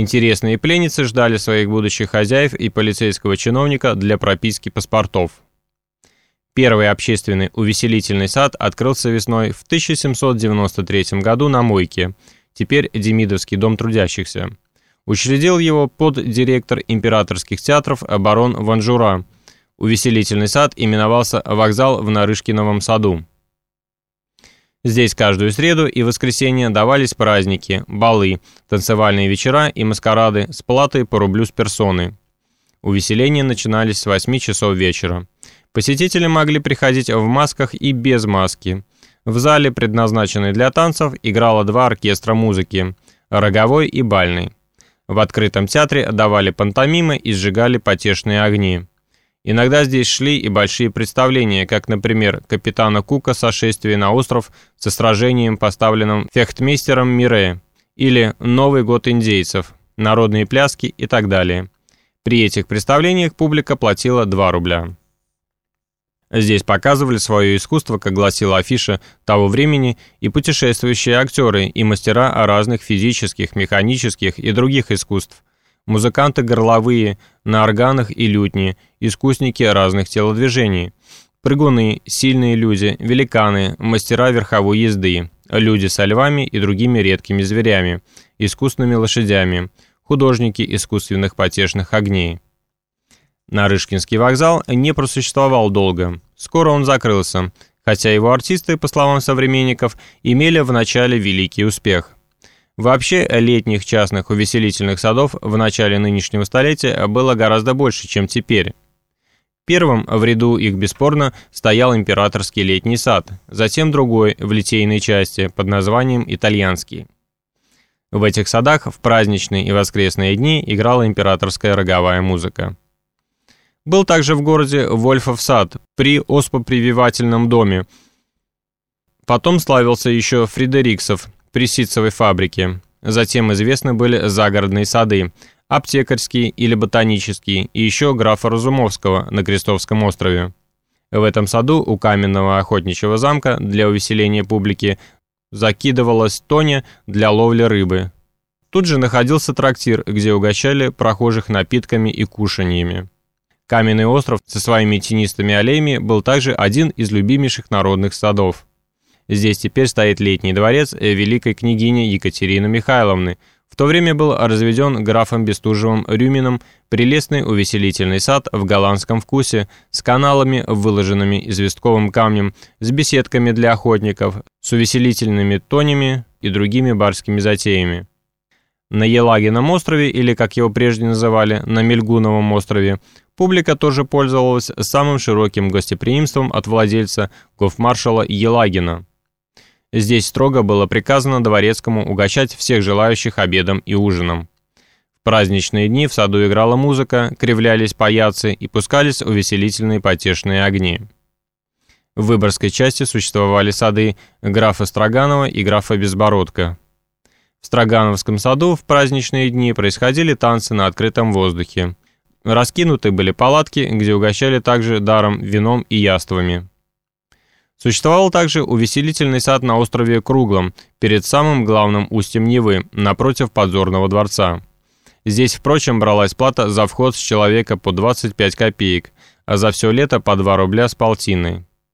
Интересные пленницы ждали своих будущих хозяев и полицейского чиновника для прописки паспортов. Первый общественный увеселительный сад открылся весной в 1793 году на Мойке, теперь Демидовский дом трудящихся. Учредил его под директор императорских театров барон Ванжура. Увеселительный сад именовался «Вокзал в Нарышкиновом саду». Здесь каждую среду и воскресенье давались праздники, балы, танцевальные вечера и маскарады с платой по рублю с персоны. Увеселения начинались с 8 часов вечера. Посетители могли приходить в масках и без маски. В зале, предназначенной для танцев, играло два оркестра музыки – роговой и бальный. В открытом театре давали пантомимы и сжигали потешные огни. Иногда здесь шли и большие представления, как, например, капитана Кука сошествие на остров со сражением, поставленным фехтмейстером Мире, или «Новый год индейцев», народные пляски и так далее. При этих представлениях публика платила 2 рубля. Здесь показывали свое искусство, как гласила афиша того времени, и путешествующие актеры, и мастера разных физических, механических и других искусств – музыканты горловые, на органах и лютни, искусники разных телодвижений, прыгуны, сильные люди, великаны, мастера верховой езды, люди со львами и другими редкими зверями, искусными лошадями, художники искусственных потешных огней. Нарышкинский вокзал не просуществовал долго. Скоро он закрылся, хотя его артисты, по словам современников, имели в начале великий успех – Вообще, летних частных увеселительных садов в начале нынешнего столетия было гораздо больше, чем теперь. Первым в ряду их бесспорно стоял императорский летний сад, затем другой в литейной части под названием «Итальянский». В этих садах в праздничные и воскресные дни играла императорская роговая музыка. Был также в городе Вольфов сад при оспопрививательном доме. Потом славился еще Фредериксов при ситцевой фабрике. Затем известны были загородные сады, аптекарские или ботанические, и еще графа Разумовского на Крестовском острове. В этом саду у каменного охотничьего замка для увеселения публики закидывалась тоня для ловли рыбы. Тут же находился трактир, где угощали прохожих напитками и кушаньями. Каменный остров со своими тенистыми аллеями был также один из любимейших народных садов. Здесь теперь стоит летний дворец э, великой княгини Екатерины Михайловны. В то время был разведен графом Бестужевым Рюмином прелестный увеселительный сад в голландском вкусе, с каналами, выложенными известковым камнем, с беседками для охотников, с увеселительными тонями и другими барскими затеями. На Елагином острове, или, как его прежде называли, на Мельгуновом острове, публика тоже пользовалась самым широким гостеприимством от владельца гофмаршала Елагина. Здесь строго было приказано дворецкому угощать всех желающих обедом и ужином. В праздничные дни в саду играла музыка, кривлялись паяцы и пускались увеселительные потешные огни. В Выборгской части существовали сады графа Строганова и графа Безбородка. В Строгановском саду в праздничные дни происходили танцы на открытом воздухе. Раскинуты были палатки, где угощали также даром вином и яствами. Существовал также увеселительный сад на острове Круглом, перед самым главным устьем Невы, напротив подзорного дворца. Здесь, впрочем, бралась плата за вход с человека по 25 копеек, а за все лето по 2 рубля с полтиной.